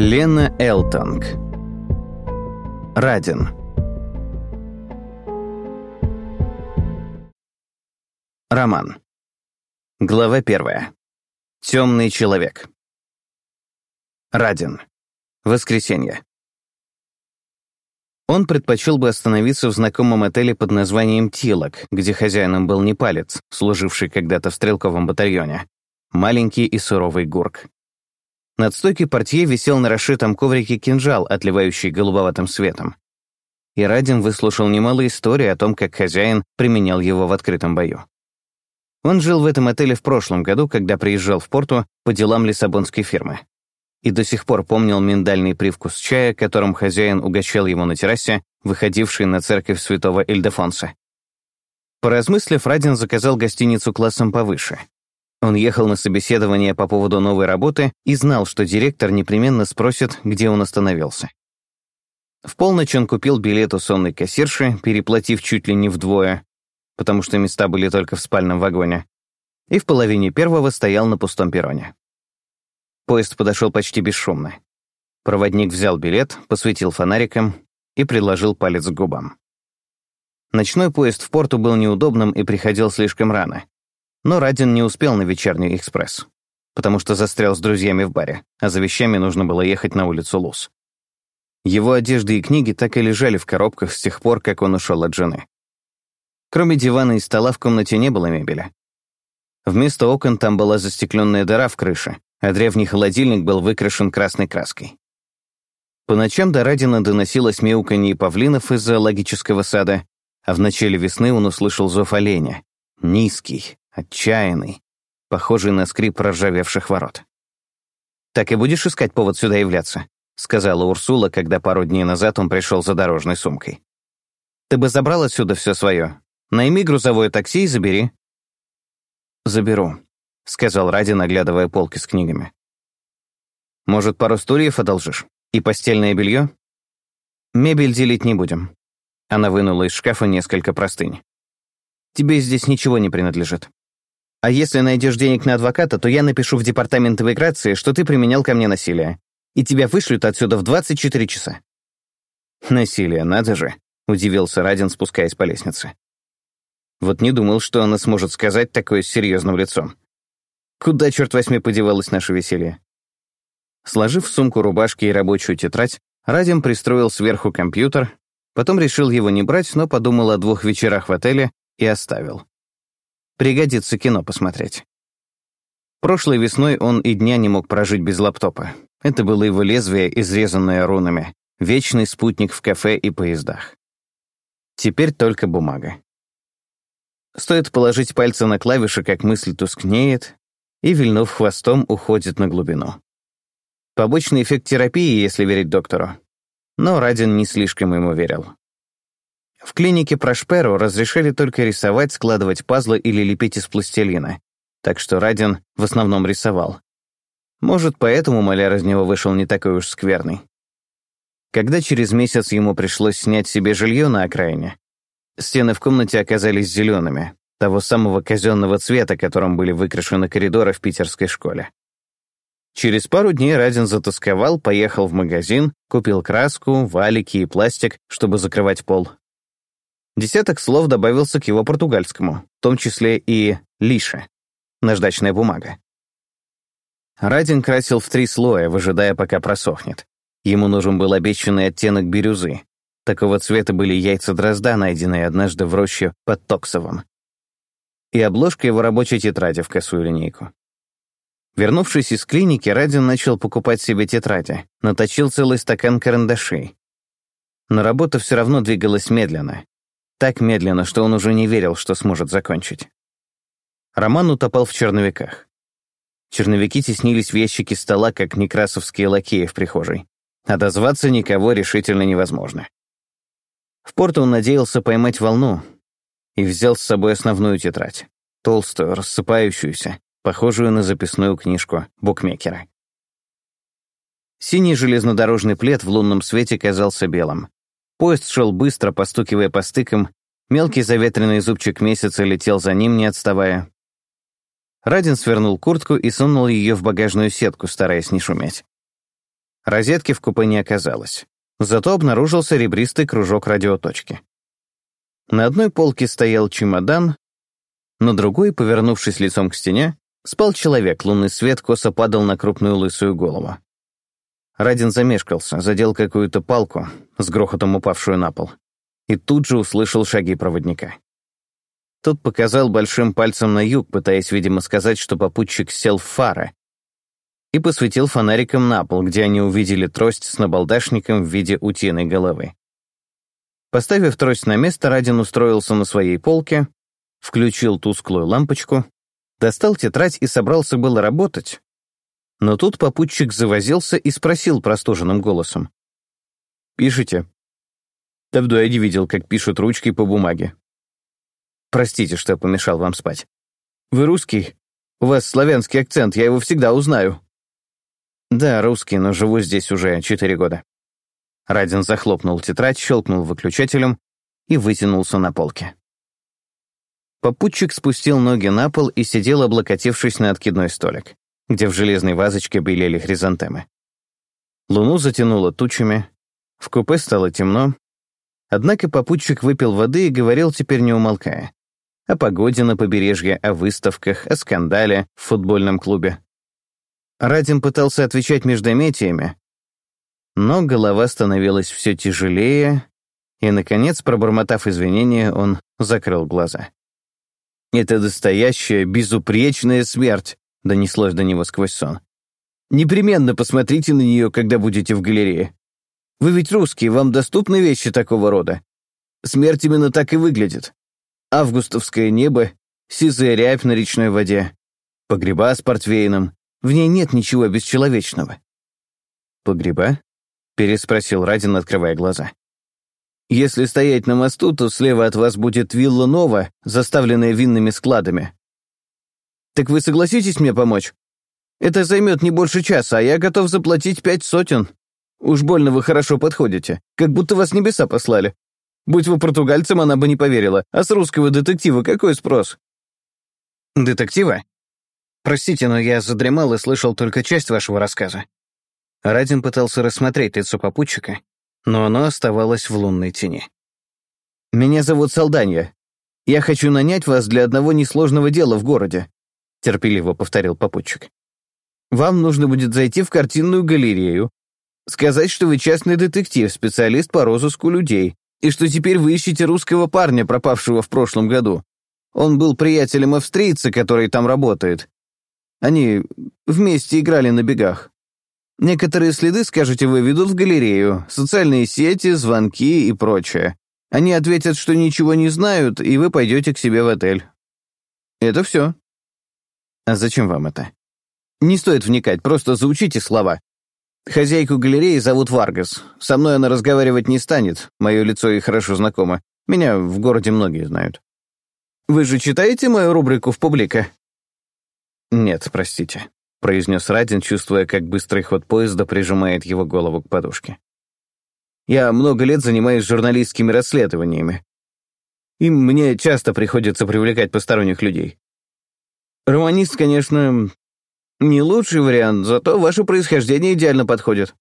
Лена Элтонг Радин Роман Глава первая. Темный человек. Радин. Воскресенье. Он предпочел бы остановиться в знакомом отеле под названием «Тилок», где хозяином был не палец, служивший когда-то в стрелковом батальоне. Маленький и суровый гурк. Над стойкой портье висел на расшитом коврике кинжал, отливающий голубоватым светом. И Радин выслушал немало историй о том, как хозяин применял его в открытом бою. Он жил в этом отеле в прошлом году, когда приезжал в порту по делам лиссабонской фирмы. И до сих пор помнил миндальный привкус чая, которым хозяин угощал его на террасе, выходившей на церковь святого Ильдефонса. Поразмыслив, Радин заказал гостиницу классом повыше. Он ехал на собеседование по поводу новой работы и знал, что директор непременно спросит, где он остановился. В полночь он купил билет у сонной кассирши, переплатив чуть ли не вдвое, потому что места были только в спальном вагоне, и в половине первого стоял на пустом перроне. Поезд подошел почти бесшумно. Проводник взял билет, посветил фонариком и приложил палец к губам. Ночной поезд в порту был неудобным и приходил слишком рано, но Радин не успел на вечерний экспресс, потому что застрял с друзьями в баре, а за вещами нужно было ехать на улицу Луз. Его одежды и книги так и лежали в коробках с тех пор, как он ушел от жены. Кроме дивана и стола в комнате не было мебели. Вместо окон там была застекленная дыра в крыше, а древний холодильник был выкрашен красной краской. По ночам до Радина доносилось мяуканье павлинов из зоологического сада, а в начале весны он услышал зов оленя. Низкий, отчаянный, похожий на скрип проржавевших ворот. «Так и будешь искать повод сюда являться», — сказала Урсула, когда пару дней назад он пришел за дорожной сумкой. «Ты бы забрал отсюда все свое. Найми грузовое такси и забери». «Заберу», — сказал Ради, наглядывая полки с книгами. «Может, пару стульев одолжишь? И постельное белье?» «Мебель делить не будем». Она вынула из шкафа несколько простынь. «Тебе здесь ничего не принадлежит. А если найдешь денег на адвоката, то я напишу в департамент иммиграции, что ты применял ко мне насилие, и тебя вышлют отсюда в 24 часа». «Насилие, надо же», — удивился Радин, спускаясь по лестнице. Вот не думал, что она сможет сказать такое с серьезным лицом. Куда, черт возьми, подевалось наше веселье? Сложив в сумку рубашки и рабочую тетрадь, Радим пристроил сверху компьютер, потом решил его не брать, но подумал о двух вечерах в отеле и оставил. Пригодится кино посмотреть. Прошлой весной он и дня не мог прожить без лаптопа. Это было его лезвие, изрезанное рунами, вечный спутник в кафе и поездах. Теперь только бумага. Стоит положить пальцы на клавиши, как мысль тускнеет, и, вильнув хвостом, уходит на глубину. Побочный эффект терапии, если верить доктору. Но Радин не слишком ему верил. В клинике Прошперу разрешили только рисовать, складывать пазлы или лепить из пластилина, так что Радин в основном рисовал. Может, поэтому маляр из него вышел не такой уж скверный. Когда через месяц ему пришлось снять себе жилье на окраине, стены в комнате оказались зелеными, того самого казенного цвета, которым были выкрашены коридоры в питерской школе. Через пару дней Радин затасковал, поехал в магазин, купил краску, валики и пластик, чтобы закрывать пол, Десяток слов добавился к его португальскому, в том числе и «лише» — наждачная бумага. Радин красил в три слоя, выжидая, пока просохнет. Ему нужен был обещанный оттенок бирюзы. Такого цвета были яйца дрозда, найденные однажды в роще под Токсовым. И обложка его рабочей тетради в косую линейку. Вернувшись из клиники, Радин начал покупать себе тетради, наточил целый стакан карандашей. Но работа все равно двигалась медленно. Так медленно, что он уже не верил, что сможет закончить. Роман утопал в черновиках. Черновики теснились в ящике стола, как некрасовские лакеи в прихожей. Дозваться никого решительно невозможно. В порт он надеялся поймать волну и взял с собой основную тетрадь. Толстую, рассыпающуюся, похожую на записную книжку букмекера. Синий железнодорожный плед в лунном свете казался белым. Поезд шел быстро, постукивая по стыкам, мелкий заветренный зубчик месяца летел за ним, не отставая. Радин свернул куртку и сунул ее в багажную сетку, стараясь не шуметь. Розетки в купе не оказалось. Зато обнаружился ребристый кружок радиоточки. На одной полке стоял чемодан, на другой, повернувшись лицом к стене, спал человек, лунный свет косо падал на крупную лысую голову. Радин замешкался, задел какую-то палку, с грохотом упавшую на пол, и тут же услышал шаги проводника. Тот показал большим пальцем на юг, пытаясь, видимо, сказать, что попутчик сел в фары, и посветил фонариком на пол, где они увидели трость с набалдашником в виде утиной головы. Поставив трость на место, Радин устроился на своей полке, включил тусклую лампочку, достал тетрадь и собрался было работать. Но тут попутчик завозился и спросил простуженным голосом. «Пишите?» Давно я не видел, как пишут ручкой по бумаге. Простите, что помешал вам спать. Вы русский? У вас славянский акцент, я его всегда узнаю. Да, русский, но живу здесь уже четыре года. Радин захлопнул тетрадь, щелкнул выключателем и вытянулся на полке. Попутчик спустил ноги на пол и сидел, облокотившись на откидной столик, где в железной вазочке белели хризантемы. Луну затянуло тучами, в купе стало темно, однако попутчик выпил воды и говорил теперь не умолкая о погоде на побережье, о выставках, о скандале в футбольном клубе. Радин пытался отвечать междометиями, но голова становилась все тяжелее, и, наконец, пробормотав извинения, он закрыл глаза. «Это настоящая, безупречная смерть», — донеслось до него сквозь сон. «Непременно посмотрите на нее, когда будете в галерее. Вы ведь русские, вам доступны вещи такого рода. Смерть именно так и выглядит августовское небо, сизая рябь на речной воде, погреба с портвейном. В ней нет ничего бесчеловечного. «Погреба?» — переспросил Радин, открывая глаза. «Если стоять на мосту, то слева от вас будет вилла Нова, заставленная винными складами. Так вы согласитесь мне помочь? Это займет не больше часа, а я готов заплатить пять сотен. Уж больно вы хорошо подходите, как будто вас небеса послали. Будь вы португальцем, она бы не поверила. А с русского детектива какой спрос? Детектива? Простите, но я задремал и слышал только часть вашего рассказа. Радин пытался рассмотреть лицо попутчика, но оно оставалось в лунной тени. «Меня зовут Салданья. Я хочу нанять вас для одного несложного дела в городе», — терпеливо повторил попутчик. «Вам нужно будет зайти в картинную галерею, сказать, что вы частный детектив, специалист по розыску людей, и что теперь вы ищете русского парня, пропавшего в прошлом году. Он был приятелем австрийца, который там работает. Они вместе играли на бегах. Некоторые следы, скажете вы, ведут в галерею, социальные сети, звонки и прочее. Они ответят, что ничего не знают, и вы пойдете к себе в отель. Это все. А зачем вам это? Не стоит вникать, просто заучите слова. Хозяйку галереи зовут Варгас. Со мной она разговаривать не станет. Мое лицо ей хорошо знакомо. Меня в городе многие знают. Вы же читаете мою рубрику в публика? Нет, простите, произнес Радин, чувствуя, как быстрый ход поезда прижимает его голову к подушке. Я много лет занимаюсь журналистскими расследованиями. И мне часто приходится привлекать посторонних людей. Романист, конечно, не лучший вариант, зато ваше происхождение идеально подходит.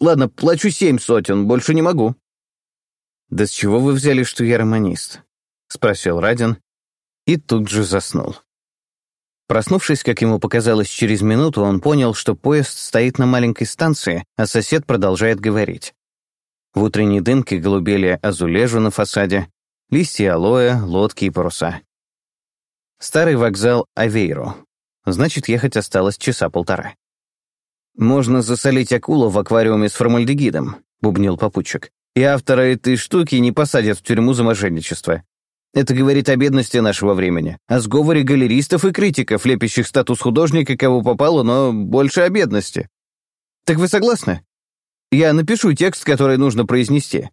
Ладно, плачу семь сотен, больше не могу. Да с чего вы взяли, что я романист? Спросил Радин и тут же заснул. Проснувшись, как ему показалось, через минуту, он понял, что поезд стоит на маленькой станции, а сосед продолжает говорить. В утренней дымке голубели азулежу на фасаде, листья алоэ, лодки и паруса. Старый вокзал Авейро, Значит, ехать осталось часа полтора. «Можно засолить акулу в аквариуме с формальдегидом», — бубнил попутчик. «И автора этой штуки не посадят в тюрьму за мошенничество. Это говорит о бедности нашего времени, о сговоре галеристов и критиков, лепящих статус художника, кого попало, но больше о бедности. Так вы согласны? Я напишу текст, который нужно произнести».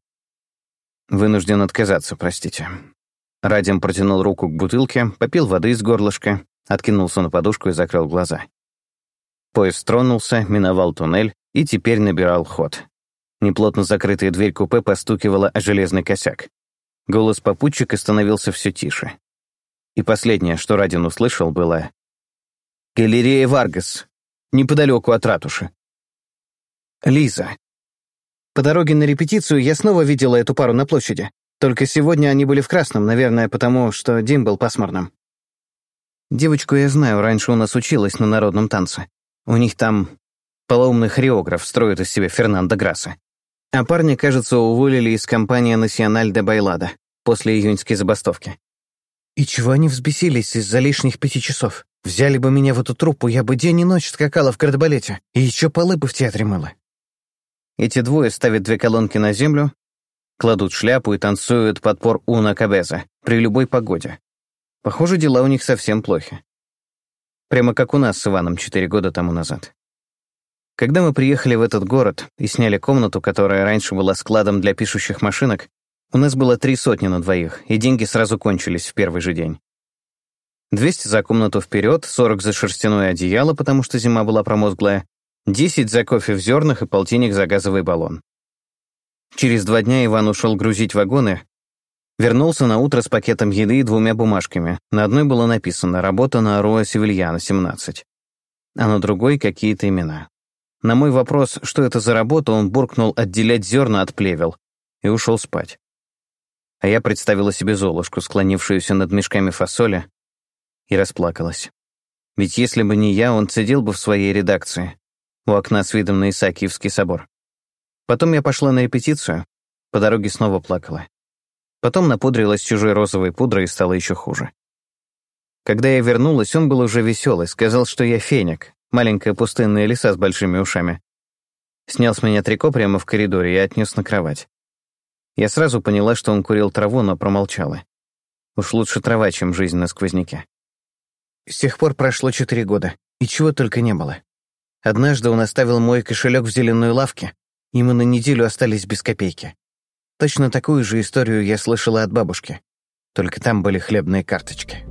Вынужден отказаться, простите. Радим протянул руку к бутылке, попил воды из горлышка, откинулся на подушку и закрыл глаза. Поезд тронулся, миновал туннель и теперь набирал ход. Неплотно закрытая дверь купе постукивала о железный косяк. Голос попутчика становился все тише. И последнее, что Радин услышал, было «Галерея Варгас, неподалеку от ратуши». Лиза. По дороге на репетицию я снова видела эту пару на площади. Только сегодня они были в красном, наверное, потому что день был пасмурным. Девочку я знаю, раньше у нас училась на народном танце. У них там полоумный хореограф строит из себя Фернандо Грасса. А парня, кажется, уволили из компании «Националь де Байлада» после июньской забастовки. И чего они взбесились из-за лишних пяти часов? Взяли бы меня в эту труппу, я бы день и ночь скакала в кардебалете, и еще полы бы в театре мыла. Эти двое ставят две колонки на землю, кладут шляпу и танцуют подпор Уна Кабеза при любой погоде. Похоже, дела у них совсем плохи. Прямо как у нас с Иваном четыре года тому назад. Когда мы приехали в этот город и сняли комнату, которая раньше была складом для пишущих машинок, у нас было три сотни на двоих, и деньги сразу кончились в первый же день. 200 за комнату вперед, 40 за шерстяное одеяло, потому что зима была промозглая, 10 за кофе в зернах и полтинник за газовый баллон. Через два дня Иван ушел грузить вагоны, вернулся на утро с пакетом еды и двумя бумажками. На одной было написано «Работа на Аруа Севильяна, 17», а на другой — какие-то имена. На мой вопрос, что это за работа, он буркнул отделять зерна от плевел и ушел спать. А я представила себе Золушку, склонившуюся над мешками фасоли, и расплакалась. Ведь если бы не я, он сидел бы в своей редакции, у окна с видом на Исаакиевский собор. Потом я пошла на репетицию, по дороге снова плакала. Потом напудрилась чужой розовой пудрой и стало еще хуже. Когда я вернулась, он был уже веселый, сказал, что я феник, маленькая пустынная лиса с большими ушами. Снял с меня трико прямо в коридоре и отнес на кровать. Я сразу поняла, что он курил траву, но промолчала. Уж лучше трава, чем жизнь на сквозняке. С тех пор прошло четыре года, и чего только не было. Однажды он оставил мой кошелек в зеленой лавке, и мы на неделю остались без копейки. Точно такую же историю я слышала от бабушки, только там были хлебные карточки.